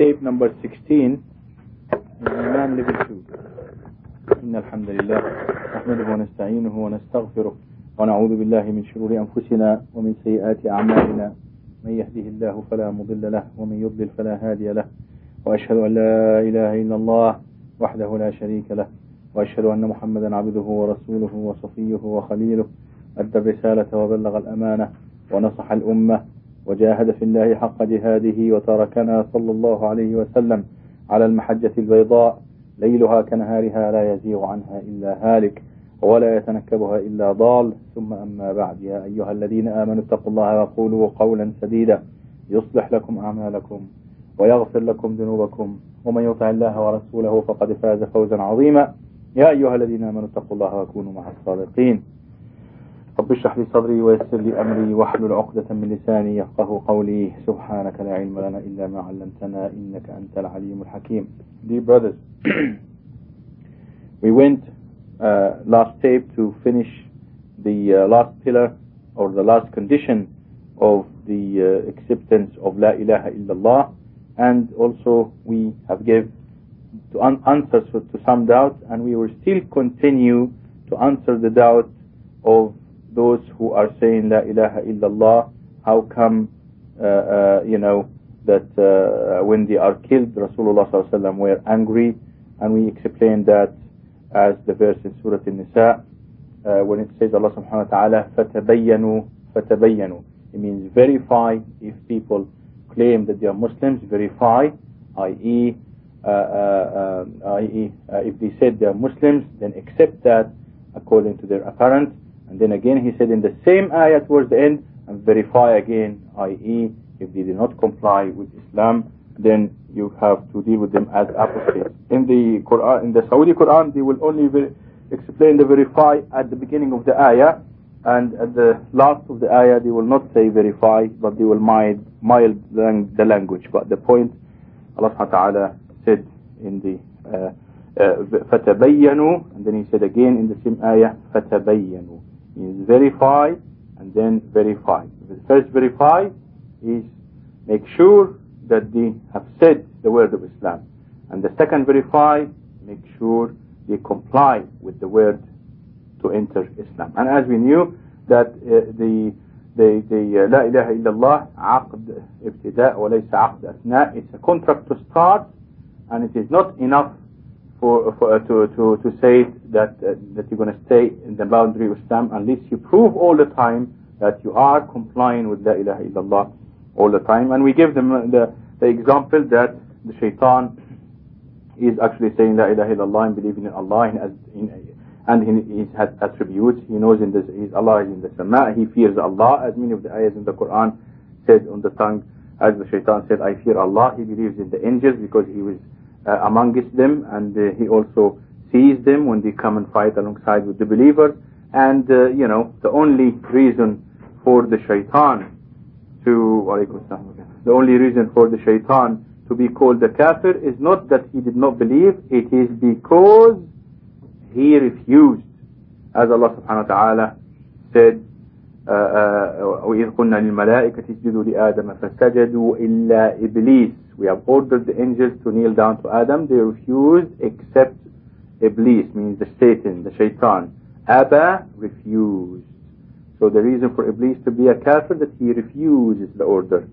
tape number 16 الإيمان level 2 إن الحمد لله نحمده ونستعينه ونستغفره ونعوذ بالله من شرور أنفسنا ومن سيئات أعمالنا. من يهده الله فلا مضل له ومن يضلل فلا هادي له. وأشهد أن لا إله إلا الله وحده لا شريك له. وأشهد أن محمدا عبده ورسوله وصفيه وخليله. أدى الرسالة وبلغ الأمانة ونصح الأمة. وجاهد في الله حق جهاده وتركنا صلى الله عليه وسلم على المحجة البيضاء ليلها كنهارها لا يزيغ عنها إلا هالك ولا يتنكبها إلا ضال. ثم أما بعد يا أيها الذين آمنوا اتقوا الله وقولوا قولا سديدا. يصلح لكم أعمالكم ويغفر لكم ذنوبكم. ومن يطع الله ورسوله فقد فاز فوزا عظيما. يا أيها الذين آمنوا اتقوا الله وكونوا مع الصادقين. رب اشرح لي صدري ويسر لي أمري واحلل عقدة من لساني يفقه قولي سبحانك لا علم لنا إلا ما علمتنا إنك أنت العليم الحكيم Dear brothers we went uh, last tape to finish the uh, last pillar or the last condition of the uh, acceptance of La ilaha illallah and also we have gave to un answers to some doubts and we will still continue to answer the doubt of those who are saying La ilaha illallah how come uh, uh, you know that uh, when they are killed Rasulullah sallallahu were angry and we explained that as the verse in Surah An-Nisa uh, when it says Allah subhanahu wa ta'ala فَتَبَيَّنُوا فَتَبَيَّنُوا it means verify if people claim that they are Muslims verify i.e. Uh, uh, i.e. if they said they are Muslims then accept that according to their apparent and then again he said in the same ayah towards the end and verify again i.e. if they do not comply with Islam then you have to deal with them as apostates. In the Quran, in the Saudi Quran, they will only explain the verify at the beginning of the ayah, and at the last of the ayah, they will not say verify, but they will mild, mild the language. But the point, Allah subhanahu wa ta'ala said in the uh, uh, فَتَبَيَّنُوا and then he said again in the same ayah فَتَبَيَّنُوا means verify and then verify. The first verify is make sure that they have said the word of Islam. And the second verify, make sure they comply with the word to enter Islam. And as we knew that uh, the the the uh, La ilaha illallah عقد ابتداء وليس عقد أثناء it's a contract to start and it is not enough for, for uh, to to to say that uh, that you're going to stay in the boundary of Islam unless you prove all the time that you are complying with La ilaha illallah all the time. And we give them the the example that the shaitan is actually saying La ilaha illallah and believing in Allah and, as, in, and he, has attributes. He knows in this his Allah is in the sama. He fears Allah as many of the ayahs in the Quran said on the tongue. As the shaitan said I fear Allah he believes in the angels because he was uh, amongst them and uh, he also sees them when they come and fight alongside with the believers and uh, you know the only reason for the shaitan to the only reason for the shaitan to be called the kafir is not that he did not believe it is because he refused. As Allah subhanahu wa ta'ala said وإذ قلنا للملائكة اسجدوا لآدم فسجدوا إلا إبليس we have ordered the angels to kneel down to Adam they refused except Iblis means the Satan the shaitan Abba refused so the reason for Iblis to be a kafir that he refuses the order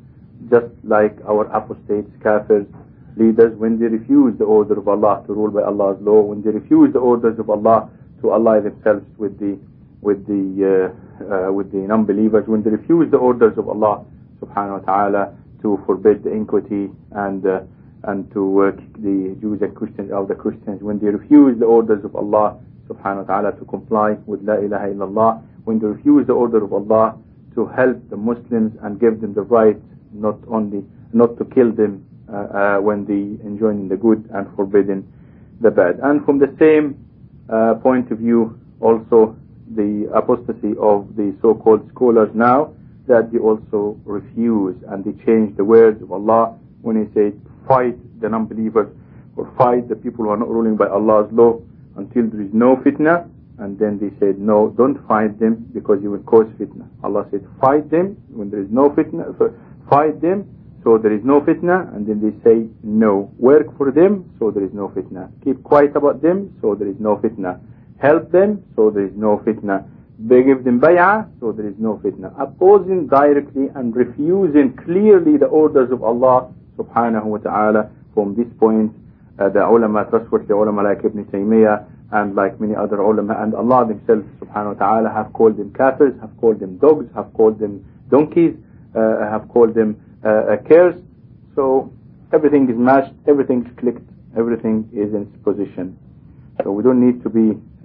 just like our apostates, kafirs, leaders, when they refuse the order of Allah to rule by Allah's law, when they refuse the orders of Allah to ally themselves with the with the uh, uh, with the non-believers, when they refuse the orders of Allah subhanahu wa ta'ala to forbid the iniquity and uh, and to the Jews and Christians of the Christians, when they refuse the orders of Allah subhanahu wa ta'ala to comply with La ilaha illallah, when they refuse the order of Allah to help the Muslims and give them the right not only not to kill them uh, uh, when they enjoin the good and forbidden the bad. And from the same uh, point of view, also the apostasy of the so-called scholars now, that they also refuse and they change the words of Allah when He said, fight the non-believers or fight the people who are not ruling by Allah's law until there is no fitna. And then they said, no, don't fight them because you will cause fitna. Allah said, fight them when there is no fitna fight them so there is no fitna, and then they say no. Work for them, so there is no fitna. Keep quiet about them, so there is no fitna. Help them, so there is no fitna. They give them bay'ah, so there is no fitna. Opposing directly and refusing clearly the orders of Allah subhanahu wa ta'ala from this point, uh, the ulama, trustworthy ulama like Ibn Taymiyyah and like many other ulama and Allah themselves subhanahu wa ta'ala have called them kafirs, have called them dogs, have called them donkeys, uh, have called them uh, cares. So everything is matched, everything is clicked, everything is in its position. So we don't need to be uh,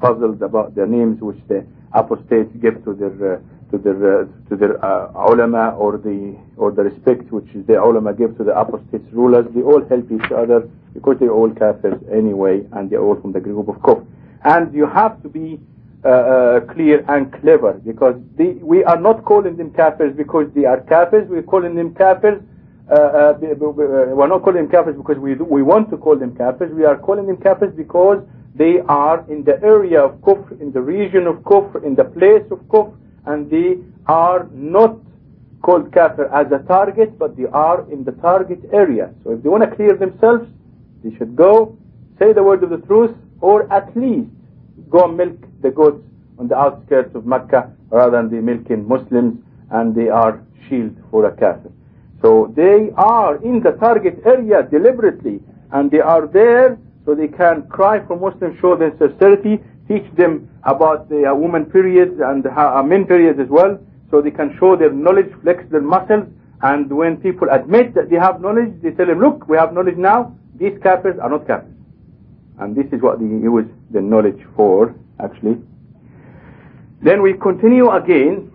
puzzled about the names which the apostates give to their uh, to their uh, to their uh, ulama or the or the respect which the ulama give to the apostates rulers. They all help each other because they're all kafirs anyway, and they're all from the group of kufr. And you have to be uh, uh, clear and clever because they, we are not calling them kafirs because they are kafirs. We're calling them kafirs. Uh, uh, we're not calling them kafirs because we we want to call them kafirs. We are calling them kafirs because they are in the area of kufr, in the region of kufr, in the place of kufr, and they are not called kafir as a target, but they are in the target area. So if they want to clear themselves, they should go, say the word of the truth, or at least go milk the goats on the outskirts of Mecca rather than the milking Muslims, and they are shield for a kafir. So they are in the target area deliberately, and they are there so they can cry for Muslims, show their sincerity, teach them about the uh, woman periods and uh, men periods as well, so they can show their knowledge, flex their muscles, and when people admit that they have knowledge, they tell them, look, we have knowledge now, these kafirs are not kafirs. And this is what they use the knowledge for, actually. Then we continue again,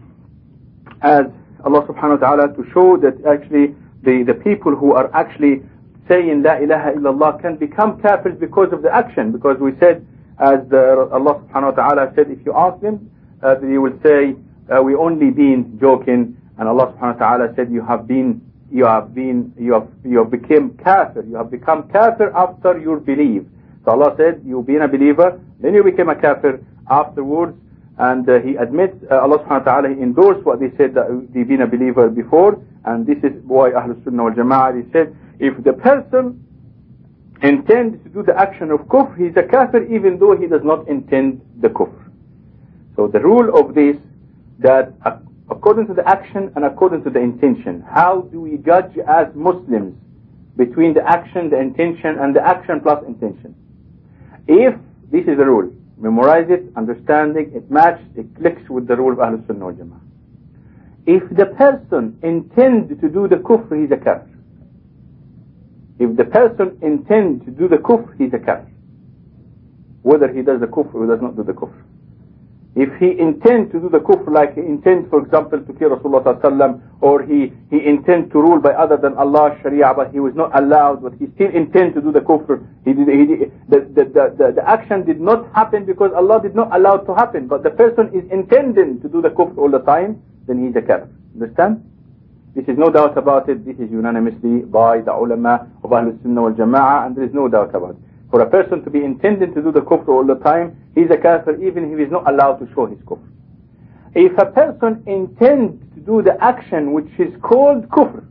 as Allah subhanahu wa ta'ala, to show that actually the, the people who are actually saying La ilaha illallah can become kafirs because of the action. Because we said, as the, Allah subhanahu wa ta'ala said, if you ask them, uh, they will say, uh, we only been joking. And Allah subhanahu wa ta'ala said, you have been, you have been, you have, you have become kafir. You have become kafir after you believe. So Allah said, you been a believer, then you became a kafir afterwards. And uh, he admits, uh, Allah subhanahu wa ta'ala, endorsed what they said that they've been a believer before. And this is why Ahlul Sunnah wal Jama'ah, they said, if the person intends to do the action of kufr, he's a kafir even though he does not intend the kufr. So the rule of this, that according to the action and according to the intention, how do we judge as Muslims between the action, the intention, and the action plus intention? If this is the rule, memorize it, understanding, it matches, it clicks with the rule of Ahlul Sunnah wal Jama'ah. If the person intends to do the kufr, he's a kafir. If the person intends to do the kufr, he's a kafir. Whether he does the kufr or does not do the kufr. If he intends to do the kufr, like he intends, for example, to kill Rasulullah sallam, or he, he intends to rule by other than Allah Sharia, but he was not allowed, but he still intends to do the kufr. He did, he did, the, the, the, the, the action did not happen because Allah did not allow it to happen, but the person is intending to do the kufr all the time, then he's a kafir. Understand? This is no doubt about it. This is unanimously by the ulama of Ahlul Sunnah wal Jama'ah and there is no doubt about it. For a person to be intending to do the kufr all the time, he's a kafir even if he is not allowed to show his kufr. If a person intends to do the action which is called kufr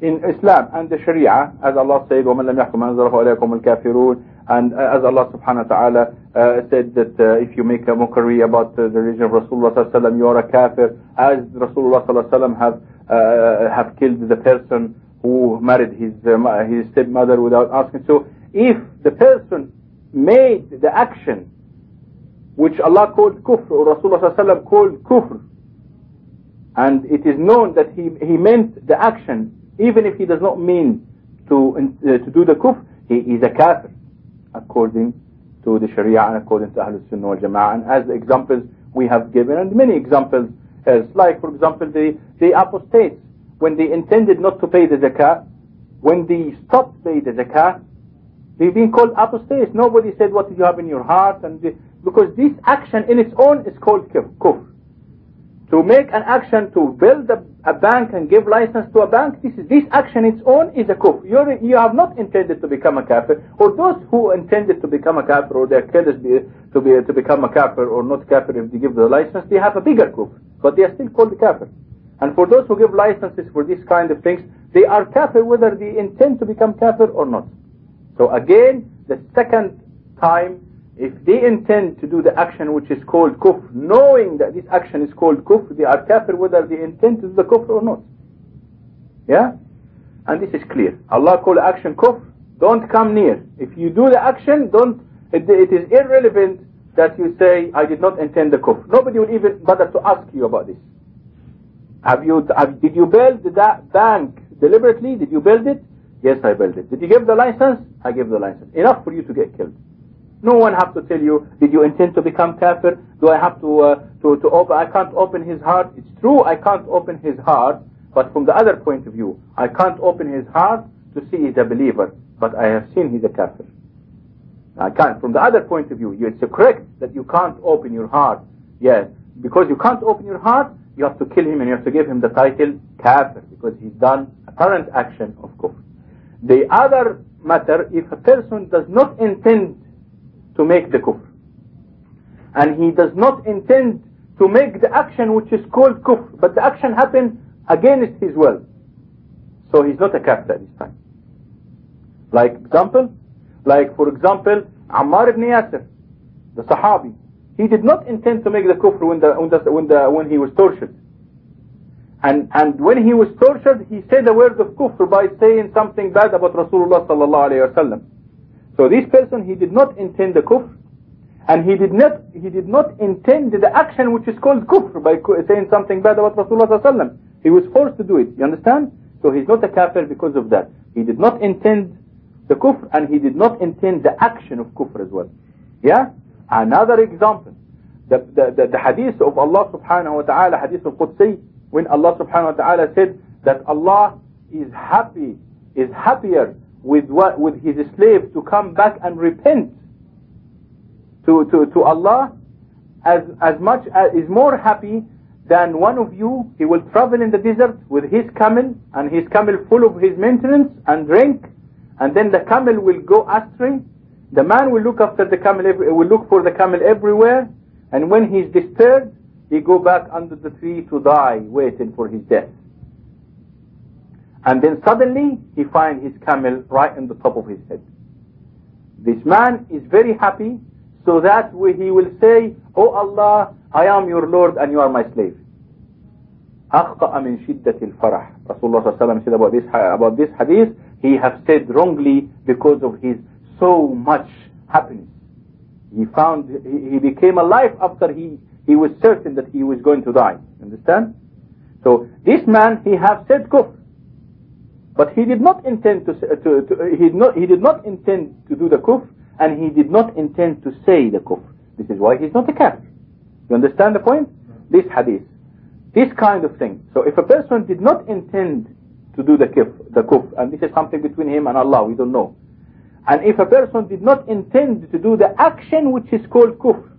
in Islam and the Sharia, as Allah said, وَمَنْ لَمْ يَحْكُمْ أَنزَلَهُ عَلَيْكُمُ الْكَافِرُونَ and uh, as Allah subhanahu wa ta'ala uh, said that uh, if you make a mockery about the religion of Rasulullah sallallahu alaihi wasallam, you are a kafir, as Rasulullah sallallahu alaihi wasallam have uh, have killed the person who married his uh, his stepmother without asking. So if the person made the action which Allah called kufr or Rasulullah sallallahu called kufr, and it is known that he he meant the action, even if he does not mean to uh, to do the kufr, he is a kafir according to the Sharia and according to Ahlul Sunnah wal Jama'ah. And as examples we have given, and many examples else. Like, for example, the, the apostates, when they intended not to pay the zakah, when they stopped paying the zakah, they've been called apostates. Nobody said what you have in your heart, and because this action in its own is called kufr. To make an action to build a, a, bank and give license to a bank, this is this action its own is a kufr. You're, you have not intended to become a kafir, or those who intended to become a kafir, or their kids to be to become a kafir or not kafir if they give the license, they have a bigger kufr, but they are still called kafir. And for those who give licenses for these kind of things, they are kafir whether they intend to become kafir or not. So again, the second time, if they intend to do the action which is called kufr, knowing that this action is called kufr, they are kafir whether they intend to do the kufr or not. Yeah? And this is clear. Allah call action kufr, don't come near. If you do the action, don't, it, it is irrelevant that you say, I did not intend the kufr. Nobody will even bother to ask you about this. Have you, have, did you build that bank deliberately? Did you build it? Yes, I built it. Did you give the license? I gave the license. Enough for you to get killed. No one have to tell you, did you intend to become kafir? Do I have to, uh, to, to open, I can't open his heart. It's true I can't open his heart, but from the other point of view, I can't open his heart to see he's a believer, but I have seen he's a kafir. I can't. From the other point of view, it's correct that you can't open your heart. Yes, because you can't open your heart, you have to kill him and you have to give him the title kafir because he's done apparent action of kufr. The other matter, if a person does not intend to make the kufr, and he does not intend to make the action which is called kufr, but the action happened against his will, so he's not a kafir at this time. Like example, like for example, Ammar ibn Yasir, the Sahabi, he did not intend to make the kufr when the when the when, the, when he was tortured. And, and when he was tortured, he said the word of kufr by saying something bad about Rasulullah sallallahu alayhi wasallam. So this person, he did not intend the kufr, and he did not, he did not intend the action which is called kufr by saying something bad about Rasulullah sallallahu. He was forced to do it, you understand? So he's not a kafir because of that. He did not intend the kufr, and he did not intend the action of kufr as well. Yeah? Another example, the, the, the, the hadith of Allah subhanahu wa ta'ala, hadith of Qudsi, when Allah subhanahu wa ta'ala said that Allah is happy, is happier with what, with his slave to come back and repent to, to, to Allah as, as much as is more happy than one of you, he will travel in the desert with his camel and his camel full of his maintenance and drink and then the camel will go astray. The man will look after the camel, will look for the camel everywhere and when he's disturbed he go back under the tree to die, waiting for his death. And then suddenly he find his camel right on the top of his head. This man is very happy, so that he will say, Oh Allah, I am your Lord and you are my slave. أخطأ من شدة الفرح Rasulullah said about this, about this hadith, he have said wrongly because of his so much happiness. He found, he became alive after he he was certain that he was going to die. Understand? So this man, he have said kufr. But he did not intend to, to, to he, did not, he did not intend to do the kufr, and he did not intend to say the kufr. This is why he's not a kafir. You understand the point? This hadith. This kind of thing. So if a person did not intend to do the kufr, the kufr, and this is something between him and Allah, we don't know. And if a person did not intend to do the action which is called kufr,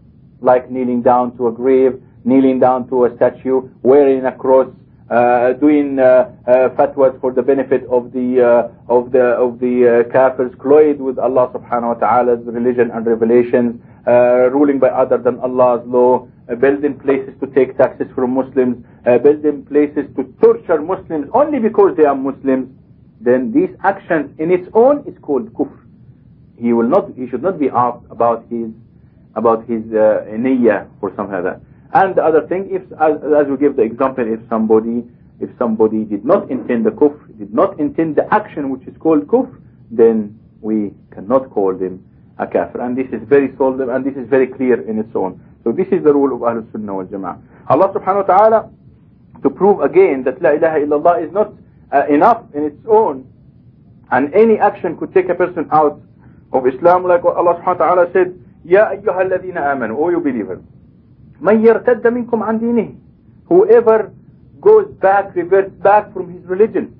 like kneeling down to a grave, kneeling down to a statue, wearing a cross, doing uh, uh, fatwas for the benefit of the uh, of the of the uh, kafirs, cloyed with Allah Subhanahu wa Taala's religion and revelations, uh, ruling by other than Allah's law, building places to take taxes from Muslims, building places to torture Muslims only because they are Muslims. Then these actions in its own is called kufr. He will not. He should not be asked about his about his uh, niyyah or something like that. And the other thing, if as, as we give the example, if somebody if somebody did not intend the kufr, did not intend the action which is called kufr, then we cannot call them a kafir. And this is very solid, and this is very clear in its own. So this is the rule of Ahlul Sunnah wal Jama'ah. Allah subhanahu wa ta'ala, to prove again that La ilaha illallah is not uh, enough in its own, and any action could take a person out of Islam, like what Allah subhanahu wa ta'ala said, Ya ayyuha alladhina amanu, O you believers. من يرتد منكم عن دينه whoever goes back reverts back from his religion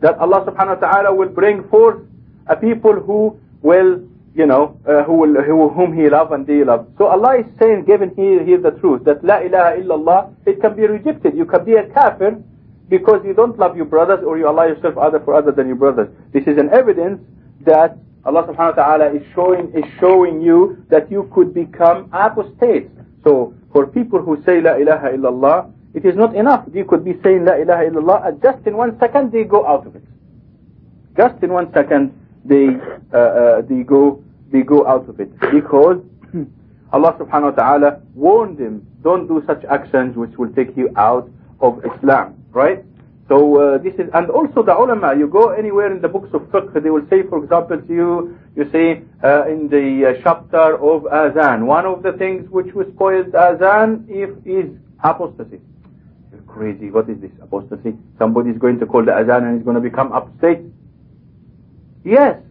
that Allah subhanahu wa ta'ala will bring forth a people who will you know uh, who will who, whom he love and they love so Allah is saying given here here the truth that la ilaha illallah it can be rejected you can be a kafir because you don't love your brothers or you allow yourself other for other than your brothers this is an evidence that Allah subhanahu wa ta'ala is showing, is showing you that you could become apostate. So for people who say La ilaha illallah, it is not enough. You could be saying La ilaha illallah and just in one second they go out of it. Just in one second they, uh, uh, they, go, they go out of it. Because Allah subhanahu wa ta'ala warned them, don't do such actions which will take you out of Islam. Right? So uh, this is, and also the ulama, you go anywhere in the books of fiqh, they will say, for example, to you, you say uh, in the uh, chapter of azan, one of the things which will spoil azan if is apostasy. You're crazy, what is this apostasy? Somebody is going to call the azan and he's going to become apostate? Yes,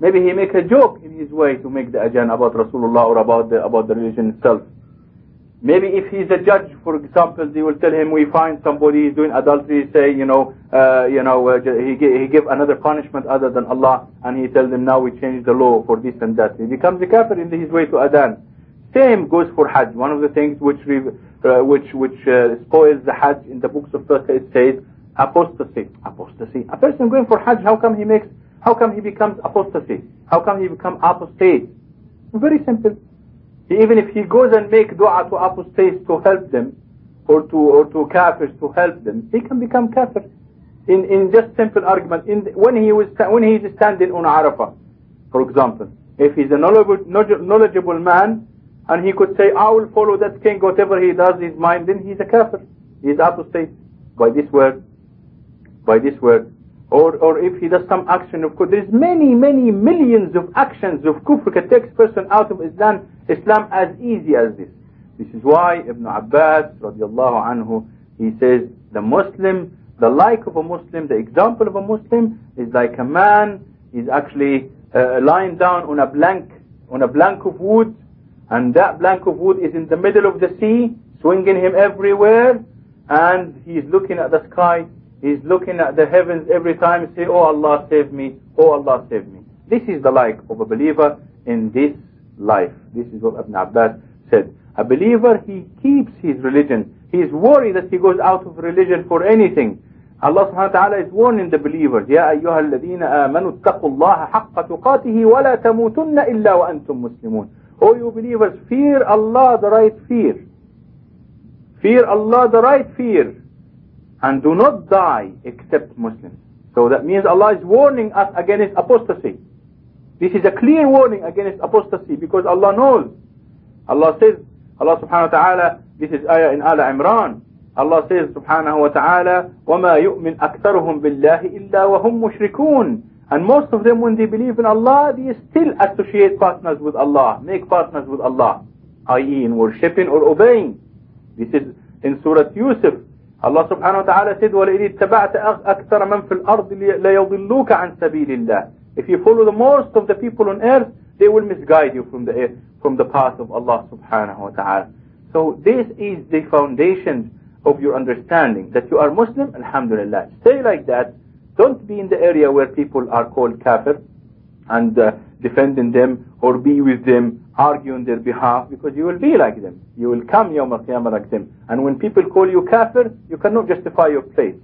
maybe he make a joke in his way to make the azan about Rasulullah or about the, about the religion itself. Maybe if he's a judge, for example, they will tell him, we find somebody is doing adultery, say, you know, uh, you know, uh, he, he give another punishment other than Allah, and he tells them, now we change the law for this and that. He becomes a kafir in his way to Adan. Same goes for Hajj. One of the things which uh, which which uh, spoils the Hajj in the books of fiqh, it says apostasy. Apostasy. A person going for Hajj, how come he makes, how come he becomes apostasy? How come he become apostate? Very simple. Even if he goes and make dua to apostates to help them, or to or to kafirs to help them, he can become kafir. In in just simple argument, in when he was when he is standing on Arafah, for example, if he's a knowledgeable, knowledgeable man, and he could say, I will follow that king, whatever he does is mine, then he's a kafir. He's apostate by this word, by this word. Or, or if he does some action of course, there's many, many millions of actions of kufr that takes person out of Islam Islam as easy as this. This is why Ibn Abbas radiallahu anhu, he says, the Muslim, the like of a Muslim, the example of a Muslim is like a man is actually uh, lying down on a blank, on a blank of wood, and that blank of wood is in the middle of the sea, swinging him everywhere, and he's looking at the sky, he's looking at the heavens every time, say, Oh Allah save me, Oh Allah save me. This is the like of a believer in this life. This is what Ibn Abbas said. A believer, he keeps his religion. He is worried that he goes out of religion for anything. Allah subhanahu wa ta'ala is warning the believers, يا أيها الذين آمنوا اتقوا الله حق تقاته ولا تموتن إلا وأنتم مسلمون. O you believers, fear Allah the right fear. Fear Allah the right fear. And do not die except Muslims. So that means Allah is warning us against apostasy. This is a clear warning against apostasy because Allah knows. Allah says, Allah subhanahu wa ta'ala, this is ayah in Al Imran. Allah says subhanahu wa ta'ala, وَمَا يُؤْمِنْ أَكْثَرُهُمْ بِاللَّهِ إِلَّا وَهُمْ مُشْرِكُونَ And most of them when they believe in Allah, they still associate partners with Allah, make partners with Allah, i.e. in worshipping or obeying. This is in Surah Yusuf. Allah subhanahu wa ta'ala said, وَلَئِنِ اتَّبَعْتَ أَكْثَرَ مَنْ فِي الْأَرْضِ لَيَضِلُّوكَ عَنْ سَبِيلِ اللَّهِ if you follow the most of the people on earth, they will misguide you from the from the path of Allah subhanahu wa ta'ala. So this is the foundation of your understanding that you are Muslim, alhamdulillah. Stay like that. Don't be in the area where people are called kafir and uh, defending them or be with them, argue on their behalf because you will be like them. You will come Yawm al-Qiyamah like them. And when people call you kafir, you cannot justify your place.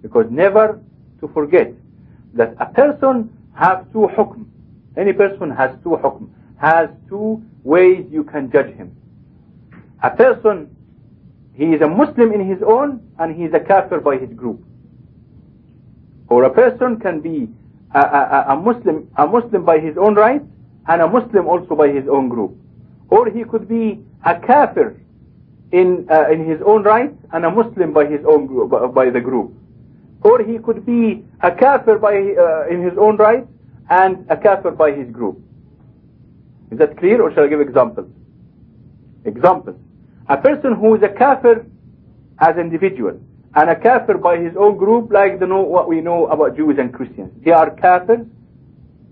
Because never to forget that a person has two hukm. Any person has two hukm, has two ways you can judge him. A person, he is a Muslim in his own and he is a kafir by his group. Or a person can be a, a, a Muslim, a Muslim by his own right and a Muslim also by his own group. Or he could be a kafir in uh, in his own right and a Muslim by his own group, by the group. Or he could be a kafir by, uh, in his own right and a kafir by his group. Is that clear or shall I give examples? Examples. A person who is a kafir as individual and a kafir by his own group like the know what we know about Jews and Christians. They are kafirs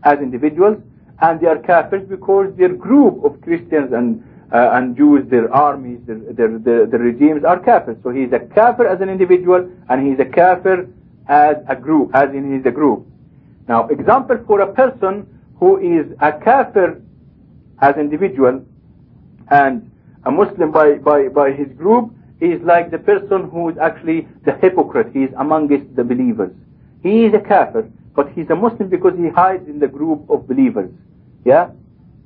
as individuals and they are kafirs because their group of Christians and uh, and Jews, their armies, their, their, their, their regimes are kafir. So he is a kafir as an individual and he is a kafir as a group, as in a group. Now, example for a person who is a kafir as individual and a Muslim by, by, by his group is like the person who is actually the hypocrite. He is amongst the believers. He is a kafir, but he's a Muslim because he hides in the group of believers. Yeah?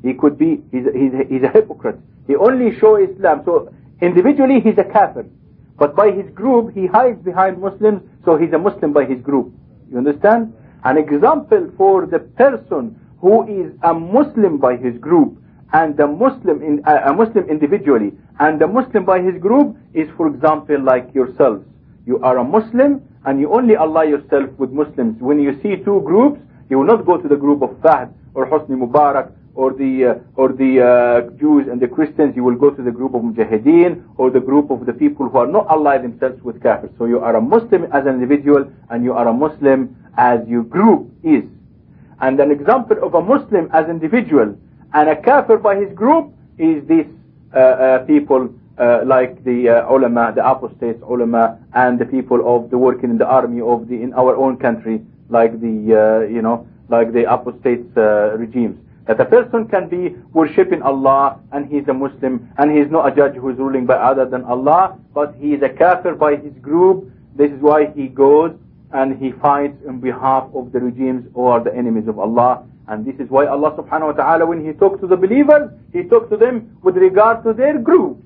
He could be, he's, he's, he's a hypocrite. He only show Islam. So individually he's a kafir. But by his group, he hides behind Muslims, so he's a Muslim by his group. You understand? An example for the person who is a Muslim by his group and a Muslim in, a Muslim individually and a Muslim by his group is for example like yourselves. You are a Muslim and you only ally yourself with Muslims. When you see two groups, you will not go to the group of Fahd or Hosni Mubarak or the uh, or the uh, Jews and the Christians. You will go to the group of Mujahideen or the group of the people who are not allied themselves with Kafirs. So you are a Muslim as an individual and you are a Muslim as your group is. And an example of a Muslim as individual and a kafir by his group is these uh, uh, people uh, like the uh, ulama, the apostates ulama, and the people of the working in the army of the in our own country, like the you know like the apostate regimes. That a person can be worshipping Allah and he's a Muslim and he's not a judge who is ruling by other than Allah, but he is a kafir by his group. This is why he goes and he fights on behalf of the regimes or the enemies of Allah. And this is why Allah subhanahu wa ta'ala when he talks to the believers, he talks to them with regard to their groups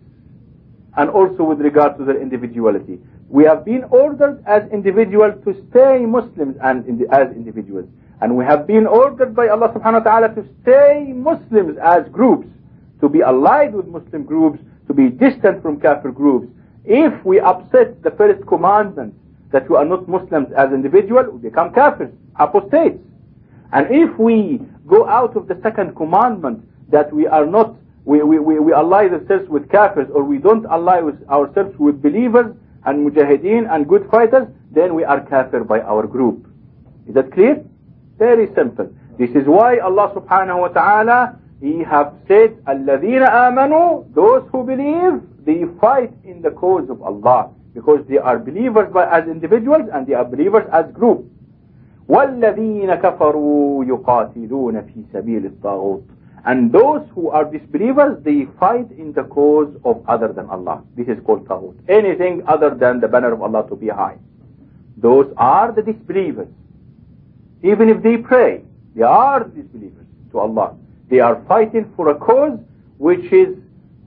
and also with regard to their individuality. We have been ordered as individuals to stay Muslims and in the, as individuals. And we have been ordered by Allah subhanahu wa ta'ala to stay Muslims as groups, to be allied with Muslim groups, to be distant from kafir groups. If we upset the first commandment that we are not Muslims as individuals, we become kafirs, apostates. And if we go out of the second commandment that we are not, we, we, we, we ally ourselves with kafirs or we don't ally ourselves with believers and mujahideen and good fighters, then we are kafir by our group. Is that clear? Very simple. This is why Allah subhanahu wa ta'ala, He have said, الَّذِينَ آمَنُوا Those who believe, they fight in the cause of Allah. Because they are believers by, as individuals and they are believers as group. وَالَّذِينَ كَفَرُوا يُقَاتِلُونَ فِي سَبِيلِ الطَّاغُوتِ And those who are disbelievers, they fight in the cause of other than Allah. This is called taghut. Anything other than the banner of Allah to be high. Those are the disbelievers. Even if they pray, they are disbelievers to Allah. They are fighting for a cause which is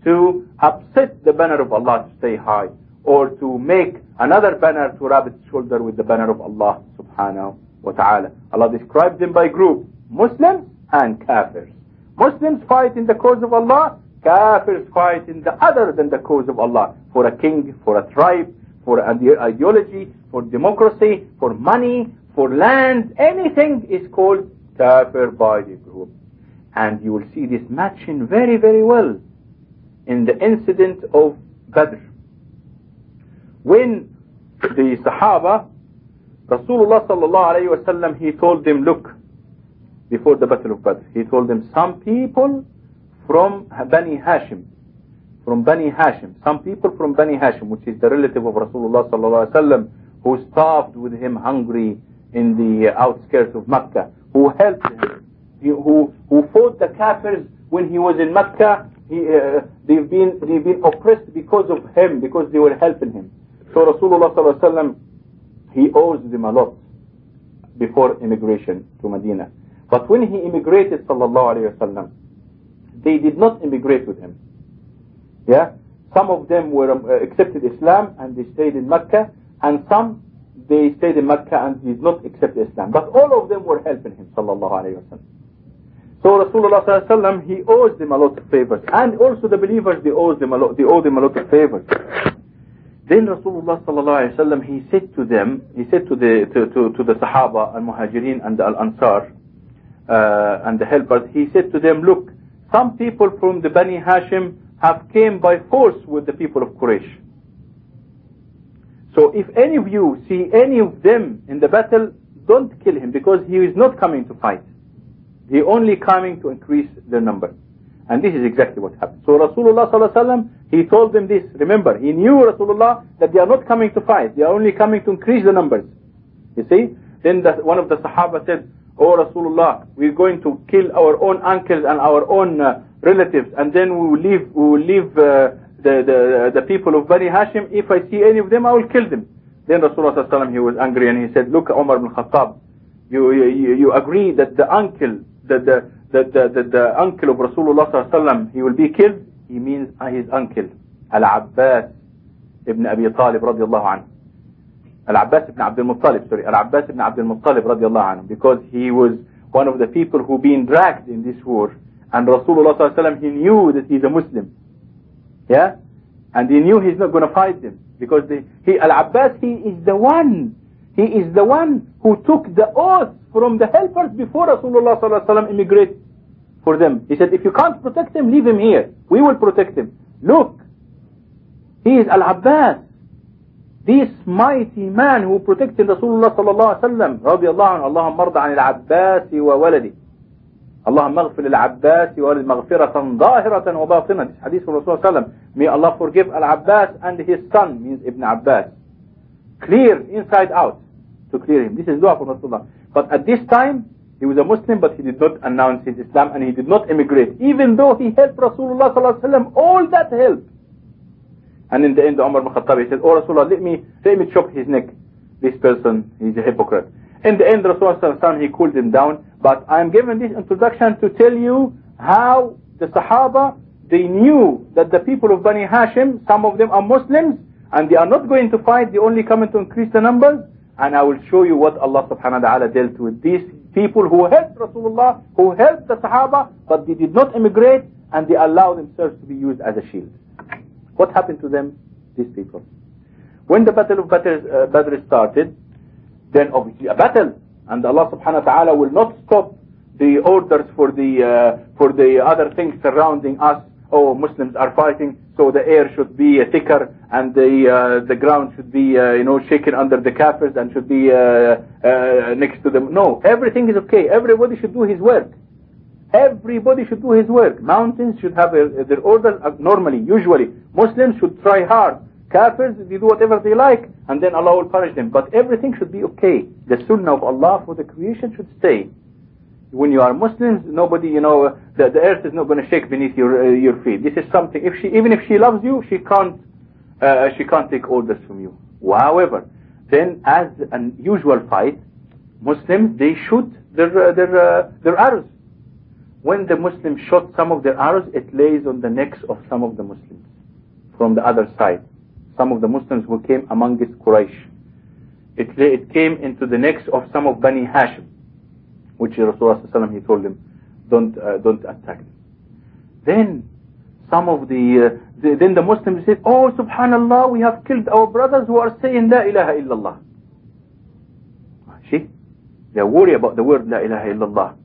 to upset the banner of Allah to stay high or to make another banner to rub its shoulder with the banner of Allah subhanahu wa ta'ala. Allah describes them by group, Muslims and Kafirs. Muslims fight in the cause of Allah, Kafirs fight in the other than the cause of Allah, for a king, for a tribe, for ideology, for democracy, for money, for land, anything is called kafir by the group. And you will see this matching very, very well in the incident of Badr. When the Sahaba, Rasulullah sallallahu alayhi wasallam, he told them, look, before the Battle of Badr, he told them, some people from Bani Hashim, from Bani Hashim, some people from Bani Hashim, which is the relative of Rasulullah sallallahu alayhi wasallam, who starved with him hungry in the outskirts of Mecca, who helped him, who, who fought the Kafirs when he was in Mecca. He, uh, they've been they've been oppressed because of him, because they were helping him. So Rasulullah sallallahu alaihi wasallam, he owes them a lot before immigration to Medina. But when he immigrated sallallahu alayhi wasallam, they did not immigrate with him. Yeah, some of them were um, accepted Islam and they stayed in Mecca, and some they stayed in Mecca and did not accept Islam. But all of them were helping him, sallallahu So Rasulullah sallallahu alayhi wa he owes them a lot of favors. And also the believers, they owe them a lot, they owe them a lot of favors. Then Rasulullah sallallahu alayhi wa he said to them, he said to the, to, to, to the Sahaba, al-Muhajirin and Al-Ansar, uh, and the helpers, he said to them, look, some people from the Bani Hashim have came by force with the people of Quraysh. So if any of you see any of them in the battle, don't kill him because he is not coming to fight. He only coming to increase their number. And this is exactly what happened. So Rasulullah sallallahu he told them this. Remember, he knew Rasulullah that they are not coming to fight. They are only coming to increase the numbers. You see? Then the, one of the Sahaba said, Oh Rasulullah, we're going to kill our own uncles and our own uh, relatives and then we will leave, we will leave uh, the, the, the people of Bani Hashim, if I see any of them, I will kill them. Then Rasulullah sallallahu he was angry and he said, look Umar ibn Khattab, you, you, you agree that the uncle, the, the, the, the, the, the uncle of Rasulullah sallallahu he will be killed? He means his uncle, Al-Abbas ibn Abi Talib radiallahu anhu. Al-Abbas ibn Abdul Muttalib, sorry, Al-Abbas ibn Abdul Muttalib radiallahu anhu, because he was one of the people who been dragged in this war, and Rasulullah sallallahu alaihi wasallam, he knew that he's a Muslim. Yeah? And he knew he's not going to fight them, because the, he, Al-Abbas, he is the one, he is the one who took the oath from the helpers before Rasulullah sallallahu alaihi wasallam immigrated for them. He said, if you can't protect him, leave him here. We will protect him. Look, he is Al-Abbas. This mighty man who protected Rasulullah sallallahu alaihi wasallam radiallahu anhu اللهم ارضى عن العباس وولده اللهم اغفر للعباس وولد مغفرة ظاهرة وباطنة This hadith from Rasulullah sallam May Allah forgive Al-Abbas and his son means Ibn Abbas Clear inside out to clear him This is dua from Rasulullah But at this time he was a Muslim but he did not announce his Islam and he did not immigrate even though he helped Rasulullah sallallahu alaihi wasallam all that help and in the end, Umar ibn Khattab, he said, Oh Rasulullah, let me, let me chop his neck. This person, he's a hypocrite. In the end, Rasulullah he cooled him down. But I'm giving this introduction to tell you how the Sahaba, they knew that the people of Bani Hashim, some of them are Muslims, and they are not going to fight, they only coming to increase the numbers. And I will show you what Allah subhanahu wa ta'ala dealt with these people who helped Rasulullah, who helped the Sahaba, but they did not immigrate, and they allowed themselves to be used as a shield. What happened to them? These people. When the battle of Badr, uh, Badr started, then obviously a battle, and Allah subhanahu wa ta'ala will not stop the orders for the uh, for the other things surrounding us. Oh, Muslims are fighting, so the air should be uh, thicker and the uh, the ground should be uh, you know shaken under the kafirs and should be uh, next to them. No, everything is okay. Everybody should do his work. Everybody should do his work. Mountains should have their orders normally, usually. Muslims should try hard. Kafirs, they do whatever they like, and then Allah will punish them. But everything should be okay. The sunnah of Allah for the creation should stay. When you are Muslims, nobody, you know, the, the earth is not going to shake beneath your uh, your feet. This is something. If she, even if she loves you, she can't, uh, she can't take orders from you. However, then as an usual fight, Muslims they shoot their uh, their uh, their arrows when the Muslims shot some of their arrows, it lays on the necks of some of the Muslims from the other side. Some of the Muslims who came amongst Quraysh. It, it came into the necks of some of Bani Hashim, which Rasulullah he told them, don't, uh, don't attack them. Then some of the, uh, the, then the Muslims said, oh subhanallah, we have killed our brothers who are saying La ilaha illallah. See? They are worried about the word La ilaha illallah.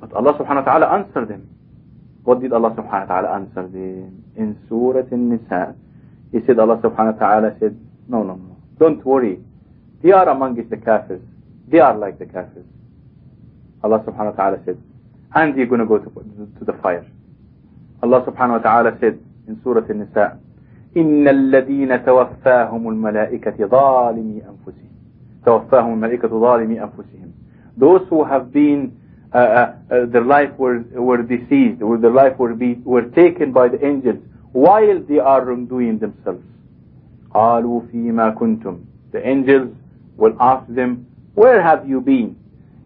But Allah subhanahu wa ta'ala answered them. What did Allah subhanahu wa ta'ala answer them? In Surah An-Nisa, He said, Allah subhanahu wa ta'ala said, no, no, no. Don't worry. They are amongst the kafirs. They are like the kafirs. Allah subhanahu wa ta'ala said, and you're going to go to, to the fire. Allah subhanahu wa ta'ala said in Surah An-Nisa, إن الذين توفاهم الملائكة ظالمي أنفسهم توفاهم الملائكة ظالمي أنفسهم Those who have been uh, uh, uh, their life were, were deceased, or their life were, be, were taken by the angels while they are wrongdoing themselves. قالوا فيما كنتم The angels will ask them, where have you been?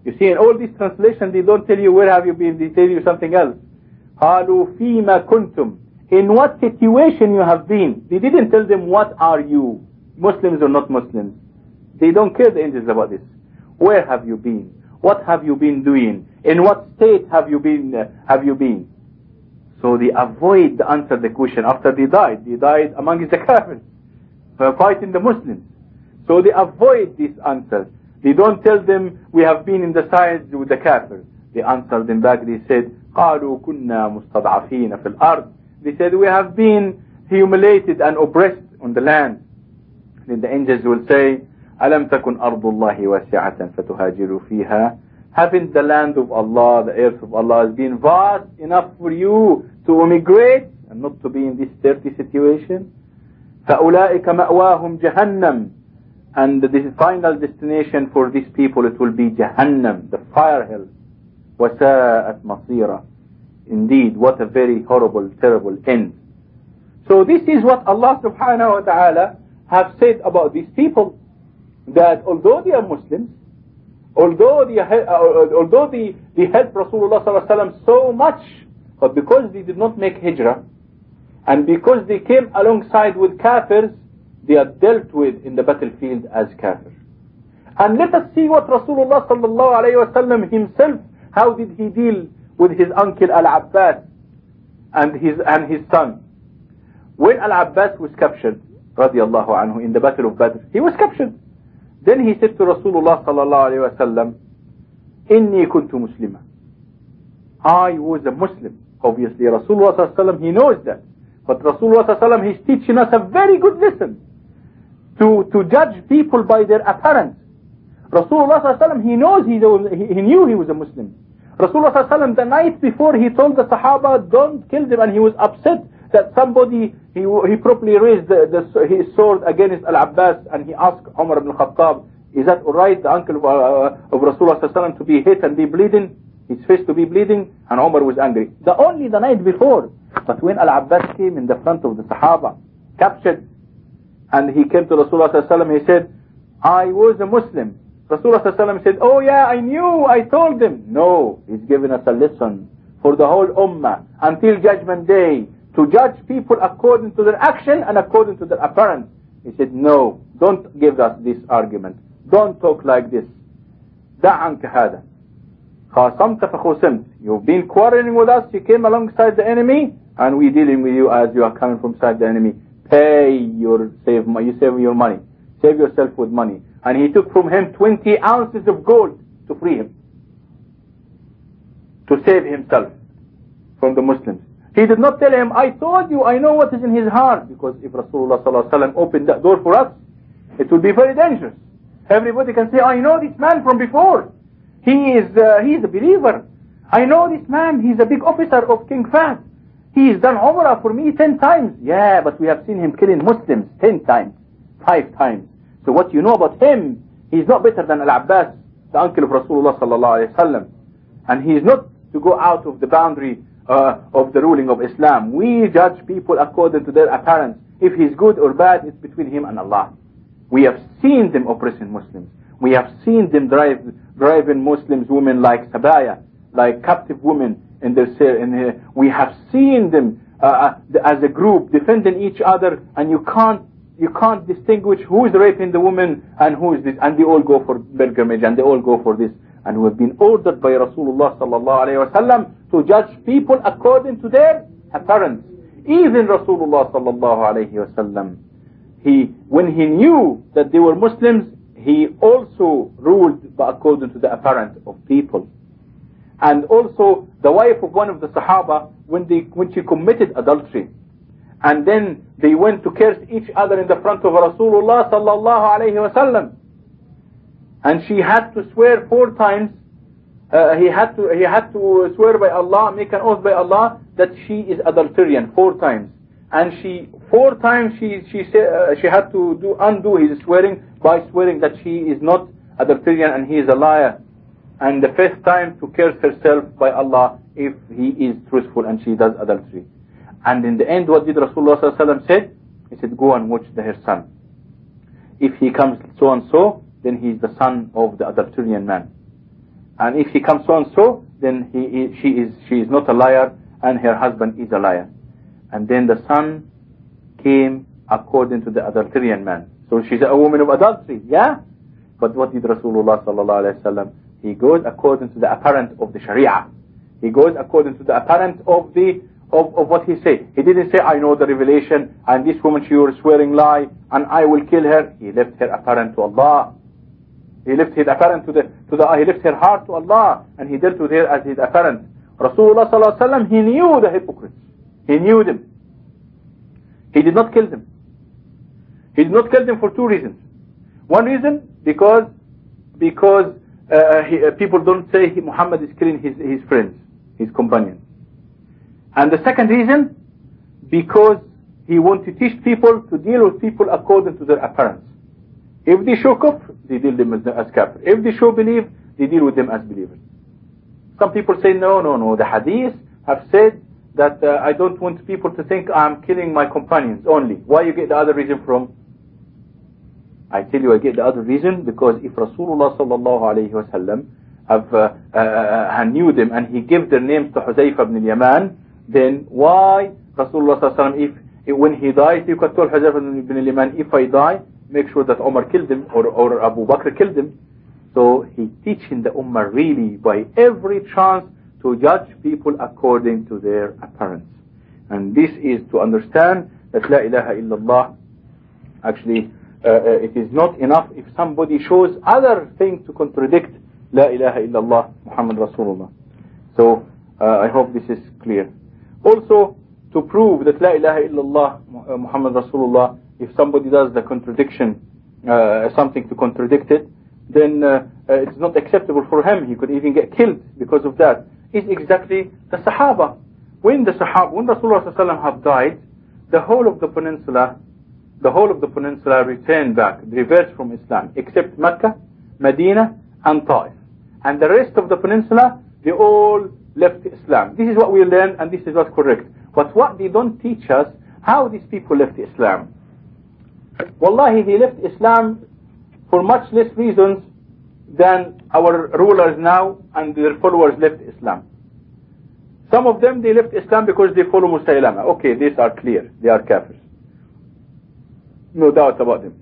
You see, in all these translations, they don't tell you where have you been, they tell you something else. قالوا فيما كنتم In what situation you have been. They didn't tell them, what are you? Muslims or not Muslims. They don't care, the angels, about this. Where have you been? What have you been doing? In what state have you been? Uh, have you been? So they avoid to answer the question after they died. They died among the kafirs, uh, fighting the Muslims. So they avoid this answer. They don't tell them we have been in the sides with the kafirs. They answer them back. They said, قالوا كنا مستضعفين في الأرض. They said we have been humiliated and oppressed on the land. Then the angels will say, ألم تكن أرض الله واسعة فتهاجروا فيها Haven't the land of Allah, the earth of Allah has been vast enough for you to immigrate and not to be in this dirty situation? فَأُولَٰئِكَ مَأْوَاهُمْ جَهَنَّمْ And the final destination for these people, it will be Jahannam, the fire hell. وَسَاءَتْ مَصِيرًا Indeed, what a very horrible, terrible end. So this is what Allah subhanahu wa ta'ala have said about these people. That although they are Muslims, although they, uh, although they, helped Rasulullah sallallahu so much, but because they did not make hijrah, and because they came alongside with kafirs, they are dealt with in the battlefield as kafir. And let us see what Rasulullah wasallam himself, how did he deal with his uncle Al-Abbas and his, and his son. When Al-Abbas was captured, radiallahu anhu, in the battle of Badr, he was captured. Then he said to Rasulullah sallallahu alayhi wasallam, Inni kuntu muslima. I was a Muslim. Obviously Rasulullah sallallahu alayhi he knows that. But Rasulullah sallallahu alayhi he's teaching us a very good lesson. To, to judge people by their appearance. Rasulullah sallallahu alayhi he knows he, was, he, he knew he was a Muslim. Rasulullah sallallahu alayhi the night before he told the Sahaba, don't kill them and he was upset that somebody, he, he properly raised the, the, his sword against Al-Abbas and he asked Umar ibn Khattab, is that alright, the uncle of, uh, of Rasulullah to be hit and be bleeding? His face to be bleeding? And Umar was angry. The only the night before. But when Al-Abbas came in the front of the Sahaba, captured, and he came to Rasulullah he said, I was a Muslim. Rasulullah said, oh yeah, I knew, I told them. No, he's giving us a lesson for the whole ummah until judgment day to judge people according to their action and according to their appearance. He said, no, don't give us this argument. Don't talk like this. دع عنك هذا. خاصمت فخصمت. You've been quarreling with us, you came alongside the enemy, and we're dealing with you as you are coming from side the enemy. Pay your, save, you save your money. Save yourself with money. And he took from him 20 ounces of gold to free him. To save himself from the Muslims. He did not tell him, I told you, I know what is in his heart. Because if Rasulullah ﷺ opened that door for us, it would be very dangerous. Everybody can say, I know this man from before. He is, uh, he is a believer. I know this man, he's a big officer of King Fahd. He has done Umrah for me ten times. Yeah, but we have seen him killing Muslims ten times, five times. So what you know about him, he's not better than Al-Abbas, the uncle of Rasulullah sallallahu alaihi wasallam. And he's not to go out of the boundary uh, of the ruling of Islam. We judge people according to their appearance. If he's good or bad, it's between him and Allah. We have seen them oppressing Muslims. We have seen them drive, driving Muslims women like Sabaya, like captive women in their in we have seen them uh, uh as a group defending each other and you can't you can't distinguish who is raping the woman and who is this and they all go for pilgrimage and they all go for this and who have been ordered by Rasulullah sallallahu alaihi wasallam to judge people according to their appearance. Even Rasulullah sallallahu alayhi wasallam, he, when he knew that they were Muslims, he also ruled according to the appearance of people. And also the wife of one of the Sahaba, when, they, when she committed adultery, and then they went to curse each other in the front of Rasulullah sallallahu alayhi wasallam, and she had to swear four times uh, he had to he had to swear by Allah, make an oath by Allah that she is adulterian four times, and she four times she she said uh, she had to do undo his swearing by swearing that she is not adulterian and he is a liar, and the fifth time to curse herself by Allah if he is truthful and she does adultery, and in the end what did Rasulullah said? He said, go and watch the, her son. If he comes so and so, then he is the son of the adulterian man. And if he comes so and so, then he, he, she is she is not a liar, and her husband is a liar. And then the son came according to the adulterian man. So she's a woman of adultery, yeah? But what did Rasulullah sallallahu alaihi wasallam? He goes according to the apparent of the Sharia. He goes according to the apparent of the of, of what he said. He didn't say, I know the revelation, and this woman she was swearing lie, and I will kill her. He left her apparent to Allah. He left his apparent to the, to the, he left her heart to Allah and he dealt with her as his apparent. Rasulullah sallallahu alaihi wasallam, he knew the hypocrites. He knew them. He did not kill them. He did not kill them for two reasons. One reason, because, because uh, he, uh, people don't say he, Muhammad is killing his, his friends, his companions. And the second reason, because he wanted to teach people to deal with people according to their appearance. If they show kufr, they deal with them as, kafir. If they show belief, they deal with them as believers. Some people say, no, no, no, the hadith have said that uh, I don't want people to think I'm killing my companions only. Why you get the other reason from? I tell you I get the other reason because if Rasulullah sallallahu alayhi wa sallam have, uh, uh, uh, knew them and he gave their names to Huzaifa ibn al-Yaman, then why Rasulullah sallallahu alayhi wa sallam, if when he dies, you can tell Huzaifa ibn al-Yaman, if I die, make sure that Omar killed him or, or Abu Bakr killed him. So he teaching the Ummah really by every chance to judge people according to their appearance. And this is to understand that La ilaha illallah actually uh, uh, it is not enough if somebody shows other things to contradict La ilaha illallah Muhammad Rasulullah. So uh, I hope this is clear. Also to prove that La ilaha illallah Muhammad Rasulullah if somebody does the contradiction uh, something to contradict it then uh, uh, it's not acceptable for him he could even get killed because of that is exactly the Sahaba when the Sahaba when the Rasulullah have died the whole of the peninsula the whole of the peninsula returned back, reversed from Islam, except Mecca, Medina, and Taif. And the rest of the peninsula, they all left Islam. This is what we learn, and this is not correct. But what they don't teach us, how these people left Islam. Wallahi, he left Islam for much less reasons than our rulers now and their followers left Islam. Some of them, they left Islam because they follow Musaylama. Okay, these are clear. They are kafirs no doubt about them.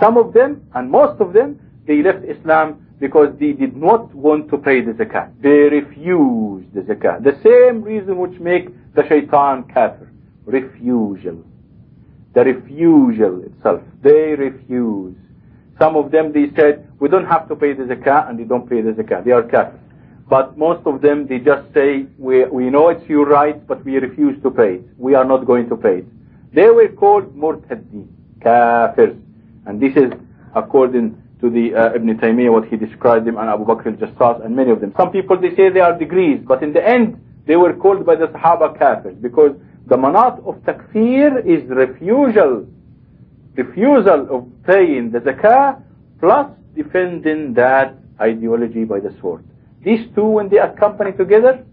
Some of them, and most of them, they left Islam because they did not want to pay the zakat. They refused the zakat. The same reason which make the shaitan kafir. Refusal. The refusal itself. They refuse. Some of them, they said, we don't have to pay the zakat, and they don't pay the zakat. They are kafir. But most of them, they just say, we, we know it's your right, but we refuse to pay it. We are not going to pay it. They were called murtaddin, kafirs. And this is according to the uh, Ibn Taymiyyah, what he described them, and Abu Bakr al-Jassas, and many of them. Some people, they say they are degrees, but in the end, they were called by the Sahaba kafirs, because the manat of takfir is refusal, refusal of paying the zakah, plus defending that ideology by the sword. These two, when they accompany together,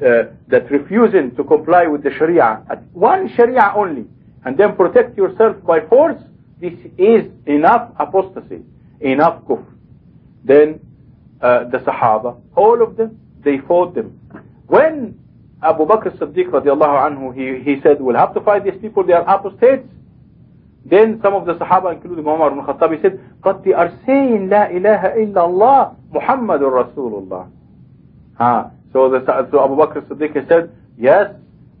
uh, that refusing to comply with the Sharia, one Sharia only, and then protect yourself by force, this is enough apostasy, enough kufr. Then uh, the Sahaba, all of them, they fought them. When Abu Bakr Siddiq radiallahu anhu, he, he said, we'll have to fight these people, they are apostates. Then some of the Sahaba, including Umar ibn Khattab, he said, but they are saying, La ilaha illallah, Muhammadur Rasulullah. Ah, so, the, so Abu Bakr Siddiq said, yes,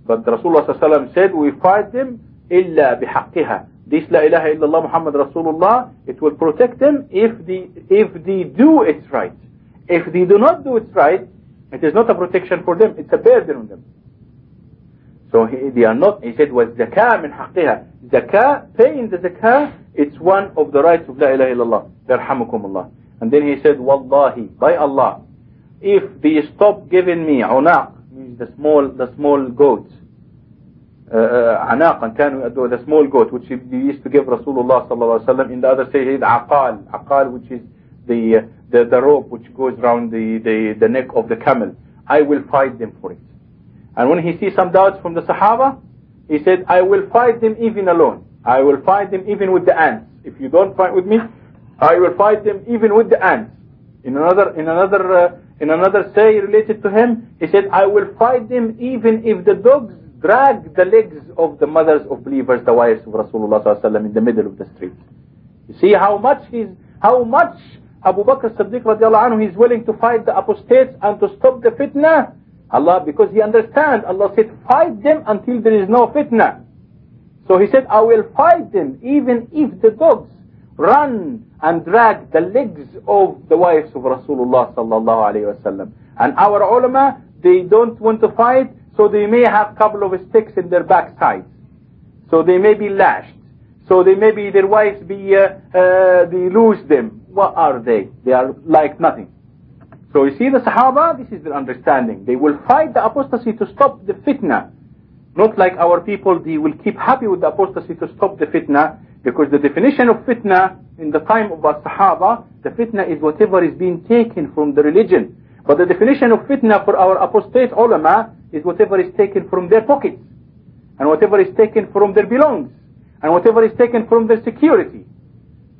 but Rasulullah said, we fight them إلا بحقها. This La ilaha illallah Muhammad Rasulullah, it will protect them if they, if they do it right. If they do not do it right, it is not a protection for them, it's a burden on them. So he, they are not, he said, was zakah min haqqiha. Zakah, paying the zakah, it's one of the rights of La ilaha illallah. Yarhamukum Allah. And then he said, Wallahi, by Allah, if they stop giving me unaq, means the small, the small goats, عناقا كانوا يدعوا the small goat which they used to give Rasulullah sallallahu alaihi wasallam in the other say aqal aqal which is the, the the rope which goes around the, the the neck of the camel. I will fight them for it. And when he sees some doubts from the Sahaba he said I will fight them even alone. I will fight them even with the ants. If you don't fight with me I will fight them even with the ants. In another in another uh, in another say related to him, he said, I will fight them even if the dogs drag the legs of the mothers of believers, the wives of Rasulullah in the middle of the street. You see how much he's, how much Abu Bakr Siddiq radiallahu anhu is willing to fight the apostates and to stop the fitna. Allah, because he understands, Allah said, fight them until there is no fitna. So he said, I will fight them even if the dogs run and drag the legs of the wives of Rasulullah sallallahu alayhi wasallam. And our ulama, they don't want to fight, so they may have couple of sticks in their backsides. So they may be lashed. So they may be, their wives be, uh, uh, they lose them. What are they? They are like nothing. So you see the Sahaba, this is their understanding. They will fight the apostasy to stop the fitna. Not like our people, they will keep happy with the apostasy to stop the fitna. Because the definition of fitna in the time of the Sahaba, the fitna is whatever is being taken from the religion. But the definition of fitna for our apostate ulama is whatever is taken from their pockets. And whatever is taken from their belongings. And whatever is taken from their security.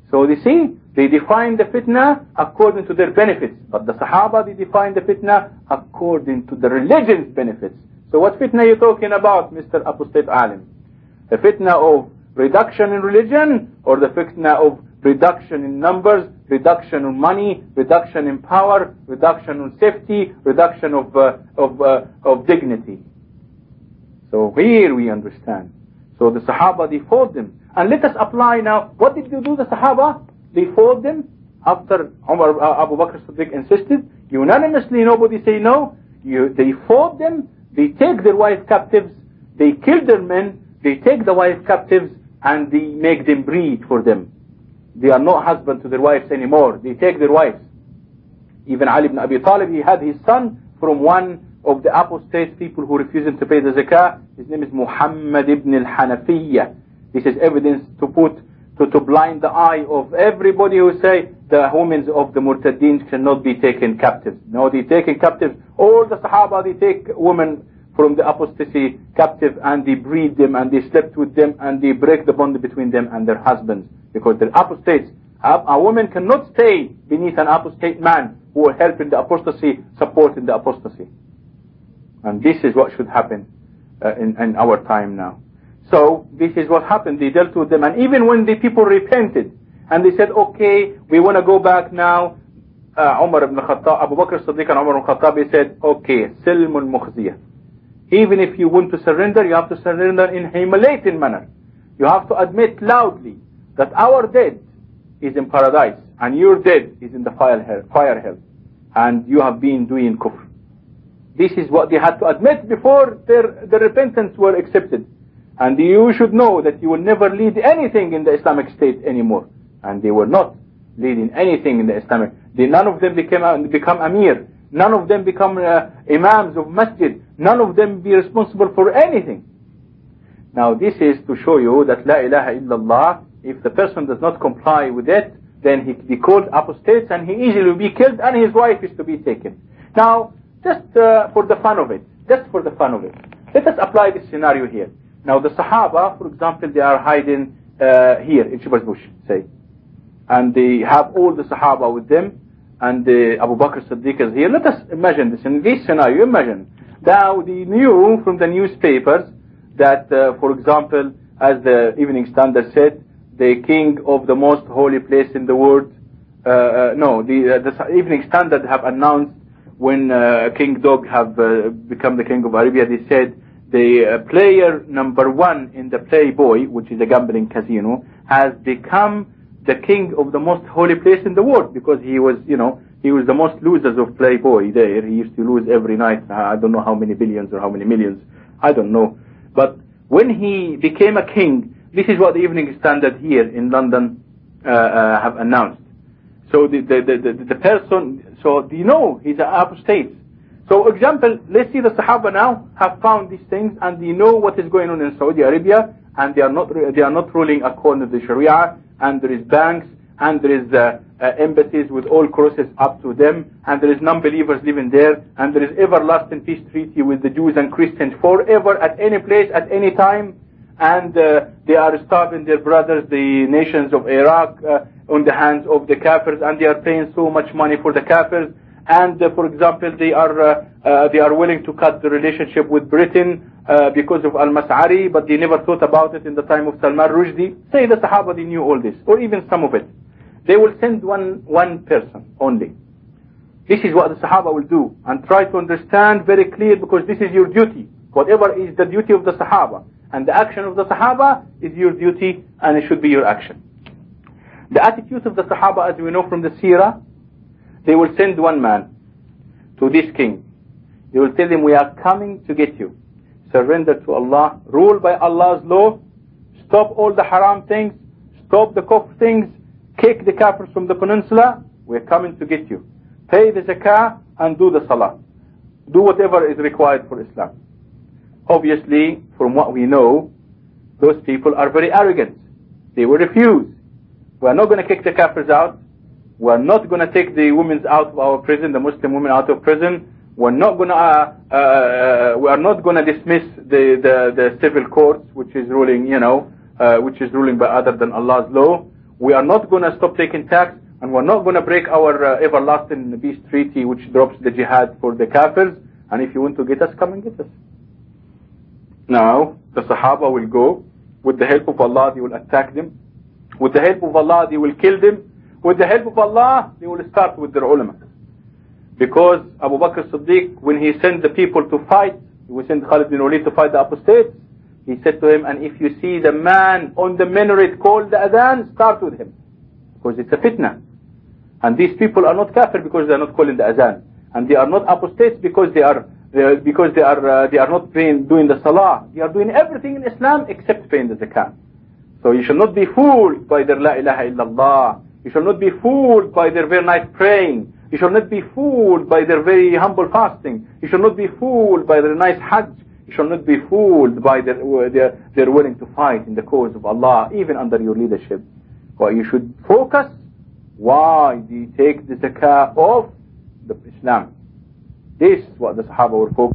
So you see, they define the fitna according to their benefits. But the Sahaba, they define the fitna according to the religion's benefits. So what fitna are you talking about, Mr. Apostate Alim? The fitna of reduction in religion or the fitna of reduction in numbers, reduction in money, reduction in power, reduction in safety, reduction of, uh, of, uh, of dignity. So here we understand. So the Sahaba, they fought them. And let us apply now, what did you do the Sahaba? They fought them after Umar, uh, Abu Bakr Siddiq insisted. Unanimously nobody say no. You, they fought them, they take their wife captives, they kill their men, they take the wife captives, and they make them breed for them. They are not husband to their wives anymore. They take their wives. Even Ali ibn Abi Talib, he had his son from one of the apostate people who refused to pay the zakah. His name is Muhammad ibn al-Hanafiyyah. This is evidence to put, to, to blind the eye of everybody who say the women of the murtadeen cannot be taken captive. No, they taken captives. All the Sahaba, they take women from the apostasy captive and they breed them and they slept with them and they break the bond between them and their husbands because they're apostates. A woman cannot stay beneath an apostate man who will help in the apostasy, support in the apostasy. And this is what should happen uh, in, in our time now. So this is what happened. They dealt with them. And even when the people repented and they said, okay, we want to go back now, uh, Umar ibn Khattab, Abu Bakr Siddiq and Umar ibn Khattab, they said, okay, silmun mukhziyah. Even if you want to surrender, you have to surrender in humiliating manner. You have to admit loudly that our dead is in paradise and your dead is in the fire hell, fire hell and you have been doing kufr. This is what they had to admit before their, their repentance were accepted. And you should know that you will never lead anything in the Islamic State anymore. And they were not leading anything in the Islamic. They, none of them became become Amir. None of them become uh, Imams of Masjid. None of them be responsible for anything. Now this is to show you that La ilaha illallah if the person does not comply with it, then he be called apostate and he easily will be killed and his wife is to be taken. Now, just uh, for the fun of it, just for the fun of it, let us apply this scenario here. Now the Sahaba, for example, they are hiding uh, here in Shepherd's Bush, say. And they have all the Sahaba with them and uh, Abu Bakr Siddiq is here. Let us imagine this. In this scenario, imagine. Now they knew from the newspapers that, uh, for example, as the Evening Standard said, the king of the most holy place in the world. Uh, uh, no, the, the Evening Standard have announced when King Dog have become the king of Arabia, they said the uh, player number one in the Playboy, which is a gambling casino, has become the king of the most holy place in the world because he was, you know, he was the most losers of Playboy there. He used to lose every night. I don't know how many billions or how many millions. I don't know. But when he became a king, this is what the Evening Standard here in London uh, uh, have announced. So the, the, the, the, person, so you know he's an apostate. So example, let's see the Sahaba now have found these things and they know what is going on in Saudi Arabia and they are not, they are not ruling according to the Sharia and there is banks and there is uh, uh, embassies with all crosses up to them and there is non-believers living there and there is everlasting peace treaty with the Jews and Christians forever at any place at any time and uh, they are starving their brothers, the nations of Iraq, uh, on the hands of the Kafirs, and they are paying so much money for the Kafirs. And uh, for example, they are uh, uh, they are willing to cut the relationship with Britain because of Al-Mas'ari, but they never thought about it in the time of Salman Rushdie. Say the Sahaba they knew all this, or even some of it. They will send one one person only. This is what the Sahaba will do, and try to understand very clear because this is your duty. Whatever is the duty of the Sahaba. And the action of the Sahaba is your duty and it should be your action. The attitude of the Sahaba, as we know from the Seerah, they will send one man to this king. They will tell him, we are coming to get you. Surrender to Allah, rule by Allah's law, stop all the haram things, stop the kufr things, kick the kafirs from the peninsula, we are coming to get you. Pay the zakah and do the salah. Do whatever is required for Islam. Obviously, from what we know, those people are very arrogant. They will refuse. We are not going to kick the kafirs out. We are not going to take the women out of our prison, the Muslim women out of prison. We're not going to, uh, uh, we are not going to dismiss the, the, the civil courts, which is ruling, you know, uh, which is ruling by other than Allah's law. We are not going to stop taking tax, and we're not going to break our uh, everlasting peace treaty, which drops the jihad for the kafirs. And if you want to get us, come and get us. Now, the Sahaba will go with the help of Allah, they will attack them. With the help of Allah, they will kill them. With the help of Allah, they will start with their ulama. Because Abu Bakr Siddiq, when he sent the people to fight, he sent Khalid bin Walid to fight the apostates, he said to him, and if you see the man on the minaret call the adhan, start with him. Because it's a fitna. And these people are not kafir because they are not calling the adhan. And they are not apostates because they are because they are uh, they are not praying, doing the salah. They are doing everything in Islam except paying the zakat. So you should not be fooled by their la ilaha illallah. You shall not be fooled by their very nice praying. You shall not be fooled by their very humble fasting. You shall not be fooled by their nice hajj. You shall not be fooled by their, uh, their, their willing to fight in the cause of Allah, even under your leadership. But you should focus why do you take the zakah of the Islam? This is what the Sahaba were focused